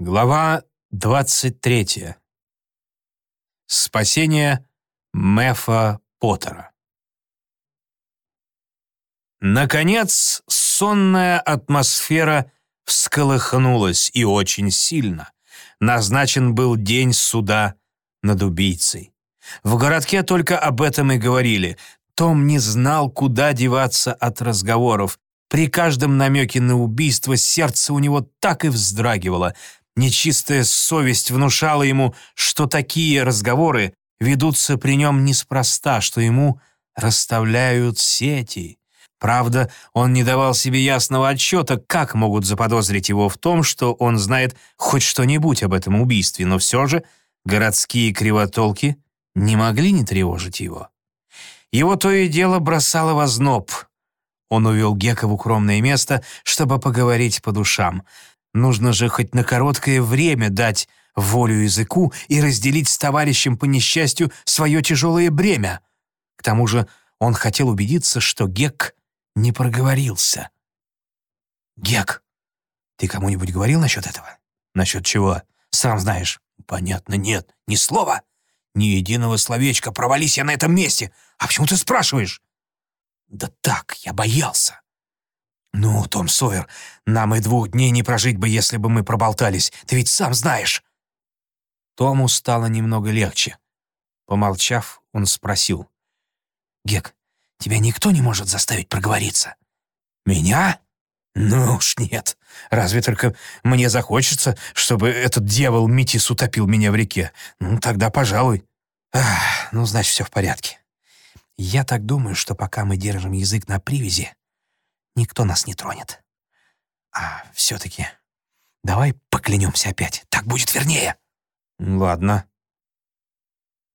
Глава 23. Спасение Мефа Поттера. Наконец, сонная атмосфера всколыхнулась и очень сильно. Назначен был день суда над убийцей. В городке только об этом и говорили. Том не знал, куда деваться от разговоров. При каждом намеке на убийство сердце у него так и вздрагивало — Нечистая совесть внушала ему, что такие разговоры ведутся при нем неспроста, что ему расставляют сети. Правда, он не давал себе ясного отчета, как могут заподозрить его в том, что он знает хоть что-нибудь об этом убийстве, но все же городские кривотолки не могли не тревожить его. Его то и дело бросало в озноб. Он увел Гека в укромное место, чтобы поговорить по душам. Нужно же хоть на короткое время дать волю языку и разделить с товарищем по несчастью свое тяжелое бремя. К тому же он хотел убедиться, что Гек не проговорился. «Гек, ты кому-нибудь говорил насчет этого?» «Насчет чего? Сам знаешь». «Понятно, нет. Ни слова. Ни единого словечка. Провались я на этом месте. А почему ты спрашиваешь?» «Да так, я боялся. «Ну, Том Сойер, нам и двух дней не прожить бы, если бы мы проболтались. Ты ведь сам знаешь». Тому стало немного легче. Помолчав, он спросил. «Гек, тебя никто не может заставить проговориться?» «Меня? Ну уж нет. Разве только мне захочется, чтобы этот дьявол Митис утопил меня в реке. Ну, тогда пожалуй». Ах, «Ну, значит, все в порядке. Я так думаю, что пока мы держим язык на привязи, никто нас не тронет. А все-таки давай поклянемся опять, так будет вернее. Ладно.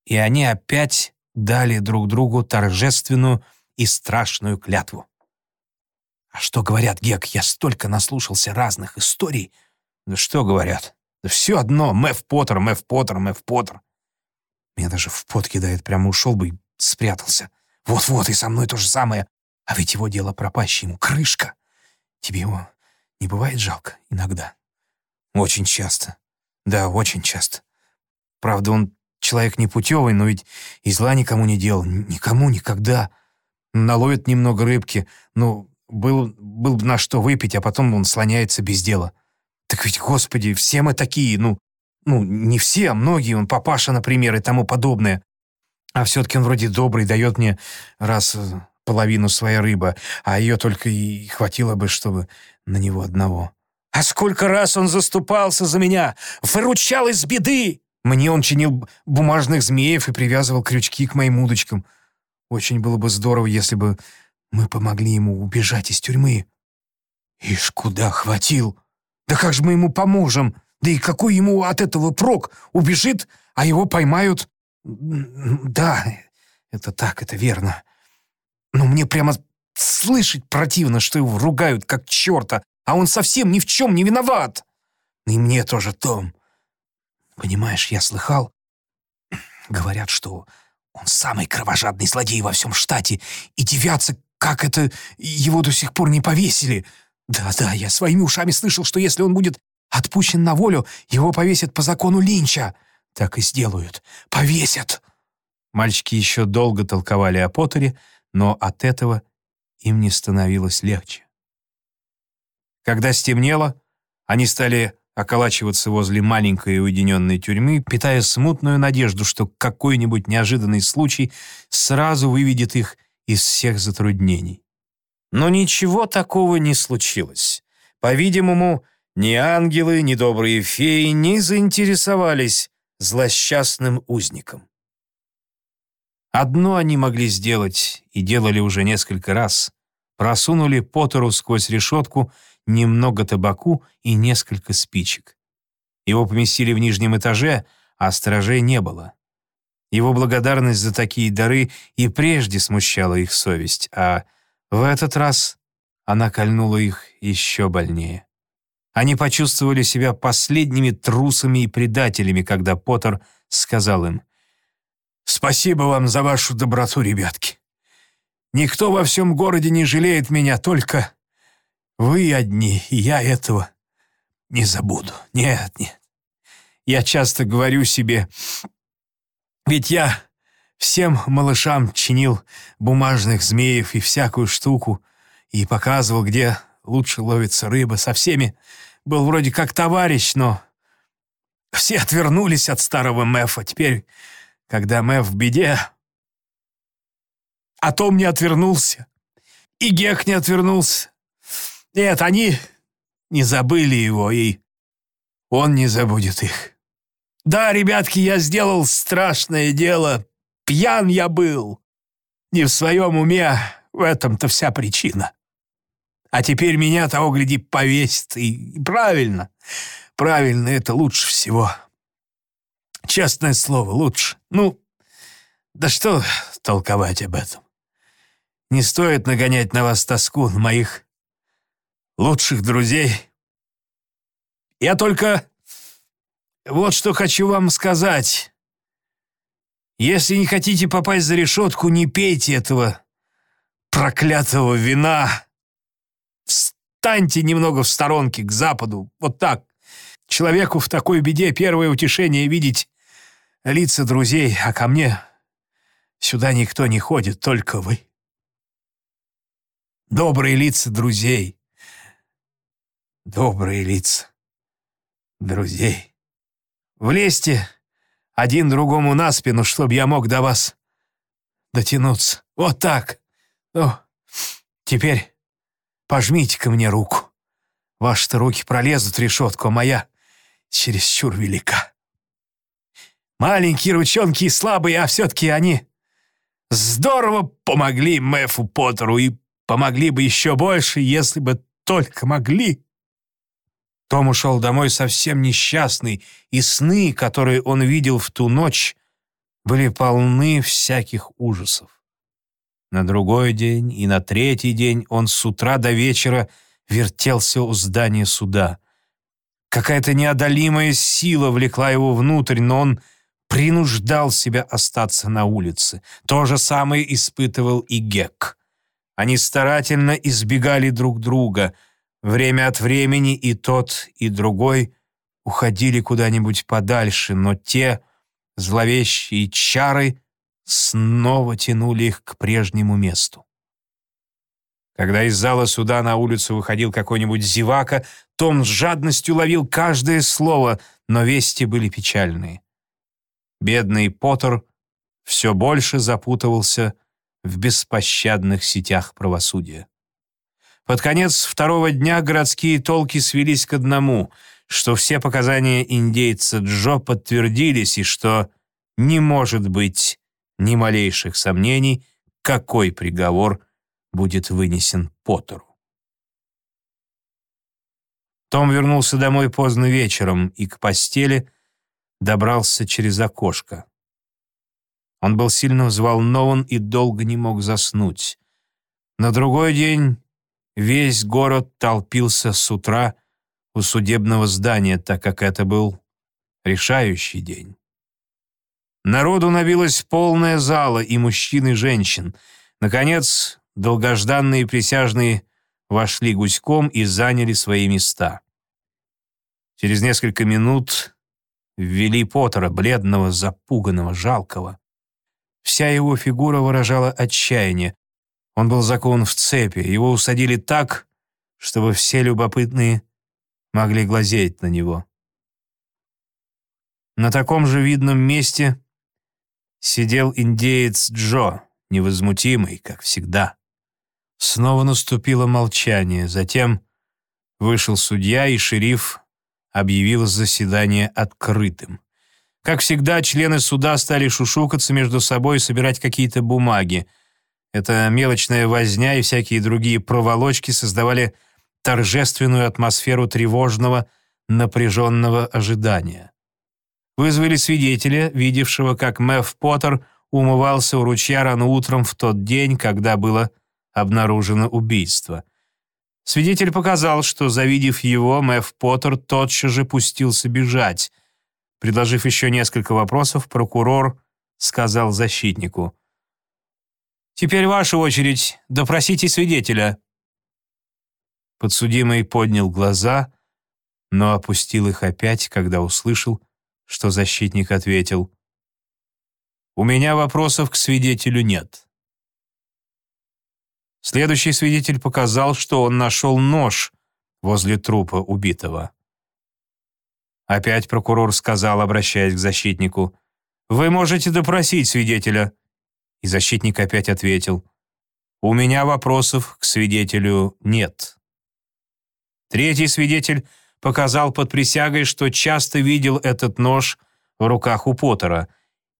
И они опять дали друг другу торжественную и страшную клятву. А что говорят, Гек, я столько наслушался разных историй. Да что говорят? Да все одно, Мэв Поттер, Мэв Поттер, Мэв Поттер. Меня даже в пот кидает, прямо ушел бы и спрятался. Вот-вот, и со мной то же самое. А ведь его дело пропащее ему, крышка. Тебе его не бывает жалко иногда? Очень часто. Да, очень часто. Правда, он человек непутевый, но ведь и зла никому не делал. Никому, никогда. Наловит немного рыбки. Ну, был, был бы на что выпить, а потом он слоняется без дела. Так ведь, господи, все мы такие, ну, ну, не все, а многие, он папаша, например, и тому подобное. А все-таки он вроде добрый, дает мне раз половину своей рыбы, а ее только и хватило бы, чтобы на него одного. А сколько раз он заступался за меня, выручал из беды! Мне он чинил бумажных змеев и привязывал крючки к моим удочкам. Очень было бы здорово, если бы мы помогли ему убежать из тюрьмы. Ишь, куда хватил? Да как же мы ему поможем? Да и какой ему от этого прок? Убежит, а его поймают? Да, это так, это верно. Но мне прямо слышать противно, что его ругают как черта, а он совсем ни в чем не виноват. И мне тоже, Том. Понимаешь, я слыхал, говорят, что он самый кровожадный злодей во всем штате, и девятся, как это его до сих пор не повесили. Да-да, я своими ушами слышал, что если он будет отпущен на волю, его повесят по закону Линча. Так и сделают. Повесят. Мальчики еще долго толковали о Поттере, но от этого им не становилось легче. Когда стемнело, они стали околачиваться возле маленькой уединенной тюрьмы, питая смутную надежду, что какой-нибудь неожиданный случай сразу выведет их из всех затруднений. Но ничего такого не случилось. По-видимому, ни ангелы, ни добрые феи не заинтересовались злосчастным узником. Одно они могли сделать и делали уже несколько раз. Просунули Поттеру сквозь решетку немного табаку и несколько спичек. Его поместили в нижнем этаже, а сторожей не было. Его благодарность за такие дары и прежде смущала их совесть, а в этот раз она кольнула их еще больнее. Они почувствовали себя последними трусами и предателями, когда Поттер сказал им — Спасибо вам за вашу доброту, ребятки. Никто во всем городе не жалеет меня, только вы одни, и я этого не забуду. Нет, нет. Я часто говорю себе, ведь я всем малышам чинил бумажных змеев и всякую штуку и показывал, где лучше ловится рыба. Со всеми был вроде как товарищ, но все отвернулись от старого Мэфа. Теперь, когда Мэф в беде, а Том не отвернулся, и Гек не отвернулся. Нет, они не забыли его, и он не забудет их. Да, ребятки, я сделал страшное дело. Пьян я был. Не в своем уме, в этом-то вся причина. А теперь меня того, гляди, повесит. И правильно, правильно, это лучше всего. Честное слово, лучше. Ну, да что толковать об этом? Не стоит нагонять на вас тоску, моих лучших друзей. Я только вот что хочу вам сказать. Если не хотите попасть за решетку, не пейте этого проклятого вина. Встаньте немного в сторонке, к западу, вот так. Человеку в такой беде первое утешение видеть лица друзей, а ко мне сюда никто не ходит, только вы. Добрые лица друзей. Добрые лица друзей. Влезьте один другому на спину, чтобы я мог до вас дотянуться. Вот так. О, теперь пожмите-ка мне руку. Ваши-то руки пролезут решетку, а моя чересчур велика. Маленькие ручонки и слабые, а все-таки они здорово помогли Мэфу Поттеру и помогли бы еще больше, если бы только могли. Том ушел домой совсем несчастный, и сны, которые он видел в ту ночь, были полны всяких ужасов. На другой день и на третий день он с утра до вечера вертелся у здания суда. Какая-то неодолимая сила влекла его внутрь, но он принуждал себя остаться на улице. То же самое испытывал и Гек. Они старательно избегали друг друга — Время от времени и тот, и другой уходили куда-нибудь подальше, но те зловещие чары снова тянули их к прежнему месту. Когда из зала суда на улицу выходил какой-нибудь зевака, Том с жадностью ловил каждое слово, но вести были печальные. Бедный Поттер все больше запутывался в беспощадных сетях правосудия. Под конец второго дня городские толки свелись к одному, что все показания индейца Джо подтвердились и что не может быть ни малейших сомнений, какой приговор будет вынесен Поттеру. Том вернулся домой поздно вечером и к постели добрался через окошко. Он был сильно взволнован и долго не мог заснуть. На другой день Весь город толпился с утра у судебного здания, так как это был решающий день. Народу набилась полная зала и мужчин, и женщин. Наконец, долгожданные присяжные вошли гуськом и заняли свои места. Через несколько минут ввели Поттера, бледного, запуганного, жалкого. Вся его фигура выражала отчаяние. Он был закован в цепи, его усадили так, чтобы все любопытные могли глазеть на него. На таком же видном месте сидел индеец Джо, невозмутимый, как всегда. Снова наступило молчание, затем вышел судья, и шериф объявил заседание открытым. Как всегда, члены суда стали шушукаться между собой и собирать какие-то бумаги — эта мелочная возня и всякие другие проволочки создавали торжественную атмосферу тревожного, напряженного ожидания. Вызвали свидетеля, видевшего, как Мэв Поттер умывался у ручья рано утром в тот день, когда было обнаружено убийство. Свидетель показал, что, завидев его, Мэв Поттер тотчас же пустился бежать. Предложив еще несколько вопросов, прокурор сказал защитнику — Теперь ваша очередь. Допросите свидетеля». Подсудимый поднял глаза, но опустил их опять, когда услышал, что защитник ответил «У меня вопросов к свидетелю нет». Следующий свидетель показал, что он нашел нож возле трупа убитого. Опять прокурор сказал, обращаясь к защитнику, «Вы можете допросить свидетеля». И защитник опять ответил, «У меня вопросов к свидетелю нет». Третий свидетель показал под присягой, что часто видел этот нож в руках у Поттера.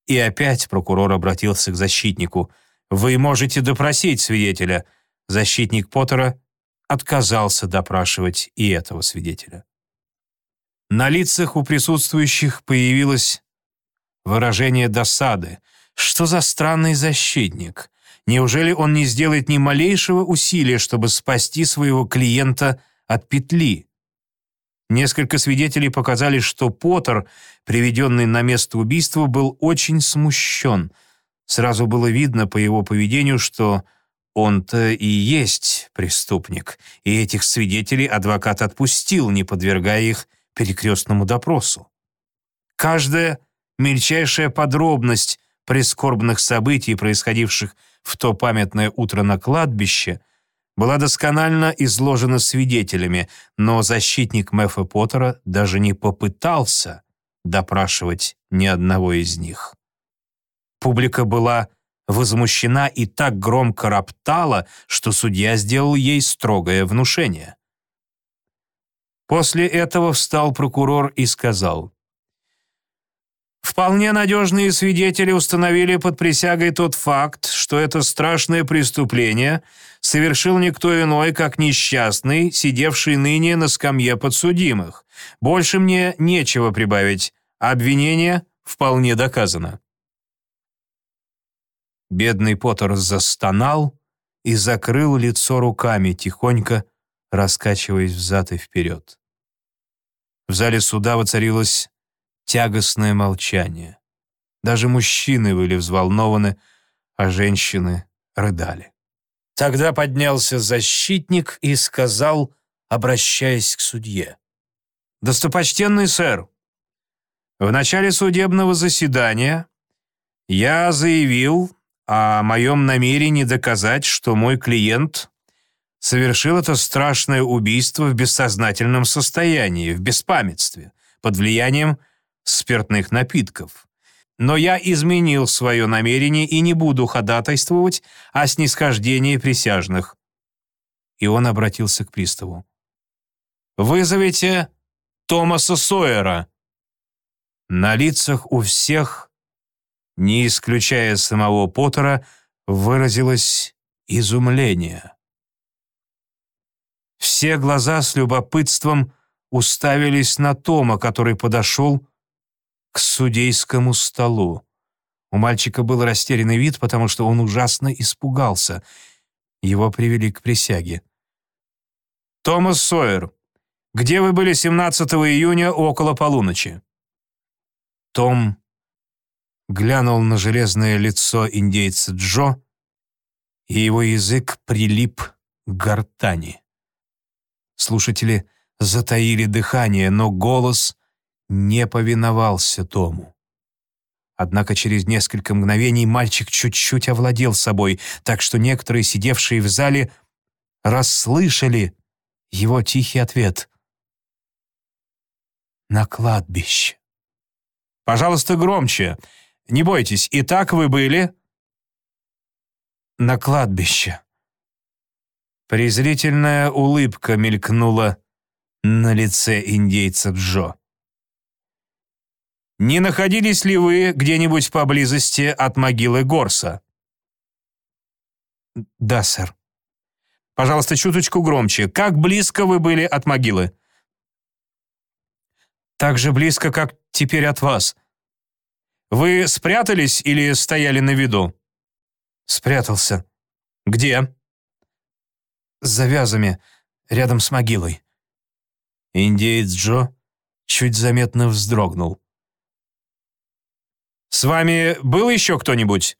И опять прокурор обратился к защитнику. «Вы можете допросить свидетеля». Защитник Поттера отказался допрашивать и этого свидетеля. На лицах у присутствующих появилось выражение досады. Что за странный защитник? Неужели он не сделает ни малейшего усилия, чтобы спасти своего клиента от петли? Несколько свидетелей показали, что Поттер, приведенный на место убийства, был очень смущен. Сразу было видно по его поведению, что он-то и есть преступник, и этих свидетелей адвокат отпустил, не подвергая их перекрестному допросу. Каждая мельчайшая подробность прискорбных событий, происходивших в то памятное утро на кладбище – была досконально изложена свидетелями, но защитник Мэфа Поттера даже не попытался допрашивать ни одного из них. Публика была возмущена и так громко роптала, что судья сделал ей строгое внушение. После этого встал прокурор и сказал, Вполне надежные свидетели установили под присягой тот факт, что это страшное преступление совершил никто иной, как несчастный, сидевший ныне на скамье подсудимых. Больше мне нечего прибавить. Обвинение вполне доказано. Бедный Поттер застонал и закрыл лицо руками, тихонько раскачиваясь взад и вперед. В зале суда воцарилось тягостное молчание. Даже мужчины были взволнованы, а женщины рыдали. Тогда поднялся защитник и сказал, обращаясь к судье. «Достопочтенный сэр, в начале судебного заседания я заявил о моем намерении доказать, что мой клиент совершил это страшное убийство в бессознательном состоянии, в беспамятстве, под влиянием спиртных напитков. Но я изменил свое намерение и не буду ходатайствовать о снисхождении присяжных». И он обратился к приставу. «Вызовите Томаса Сойера». На лицах у всех, не исключая самого Поттера, выразилось изумление. Все глаза с любопытством уставились на Тома, который подошел к судейскому столу. У мальчика был растерянный вид, потому что он ужасно испугался. Его привели к присяге. «Томас Сойер, где вы были 17 июня около полуночи?» Том глянул на железное лицо индейца Джо, и его язык прилип к гортани. Слушатели затаили дыхание, но голос не повиновался Тому. Однако через несколько мгновений мальчик чуть-чуть овладел собой, так что некоторые, сидевшие в зале, расслышали его тихий ответ. «На кладбище». «Пожалуйста, громче. Не бойтесь, и так вы были?» «На кладбище». Презрительная улыбка мелькнула на лице индейца Джо. Не находились ли вы где-нибудь поблизости от могилы Горса? Да, сэр. Пожалуйста, чуточку громче. Как близко вы были от могилы? Так же близко, как теперь от вас. Вы спрятались или стояли на виду? Спрятался. Где? С завязами, рядом с могилой. Индеец Джо чуть заметно вздрогнул. «С вами был еще кто-нибудь?»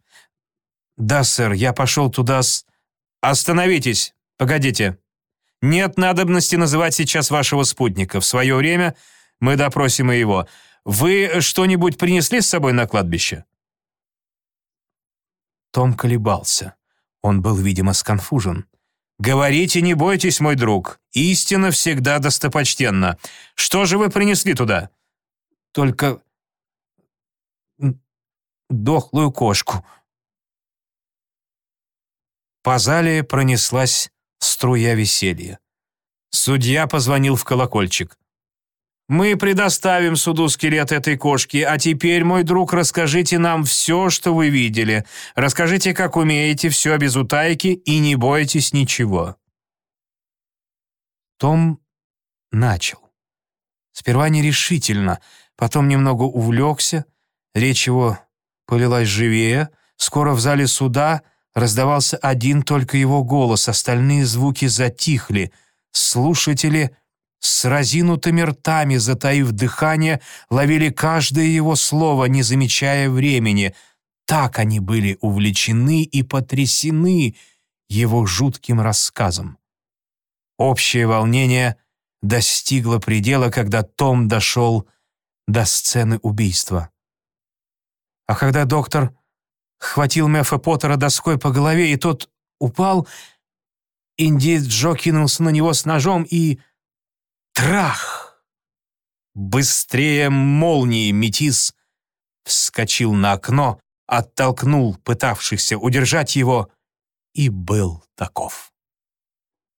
«Да, сэр, я пошел туда с...» «Остановитесь! Погодите! Нет надобности называть сейчас вашего спутника. В свое время мы допросим и его. Вы что-нибудь принесли с собой на кладбище?» Том колебался. Он был, видимо, сконфужен. «Говорите, не бойтесь, мой друг. Истина всегда достопочтенна. Что же вы принесли туда?» «Только дохлую кошку». По зале пронеслась струя веселья. Судья позвонил в колокольчик. «Мы предоставим суду скелет этой кошки, а теперь, мой друг, расскажите нам все, что вы видели. Расскажите, как умеете, все без утайки, и не бойтесь ничего». Том начал. Сперва нерешительно, потом немного увлекся, речь его полилась живее, скоро в зале суда раздавался один только его голос, остальные звуки затихли, слушатели — с разинутыми ртами, затаив дыхание, ловили каждое его слово, не замечая времени. Так они были увлечены и потрясены его жутким рассказом. Общее волнение достигло предела, когда Том дошел до сцены убийства. А когда доктор хватил Мэфа Поттера доской по голове, и тот упал, индиец Джо кинулся на него с ножом и Трах! Быстрее молнии метис вскочил на окно, оттолкнул пытавшихся удержать его и был таков.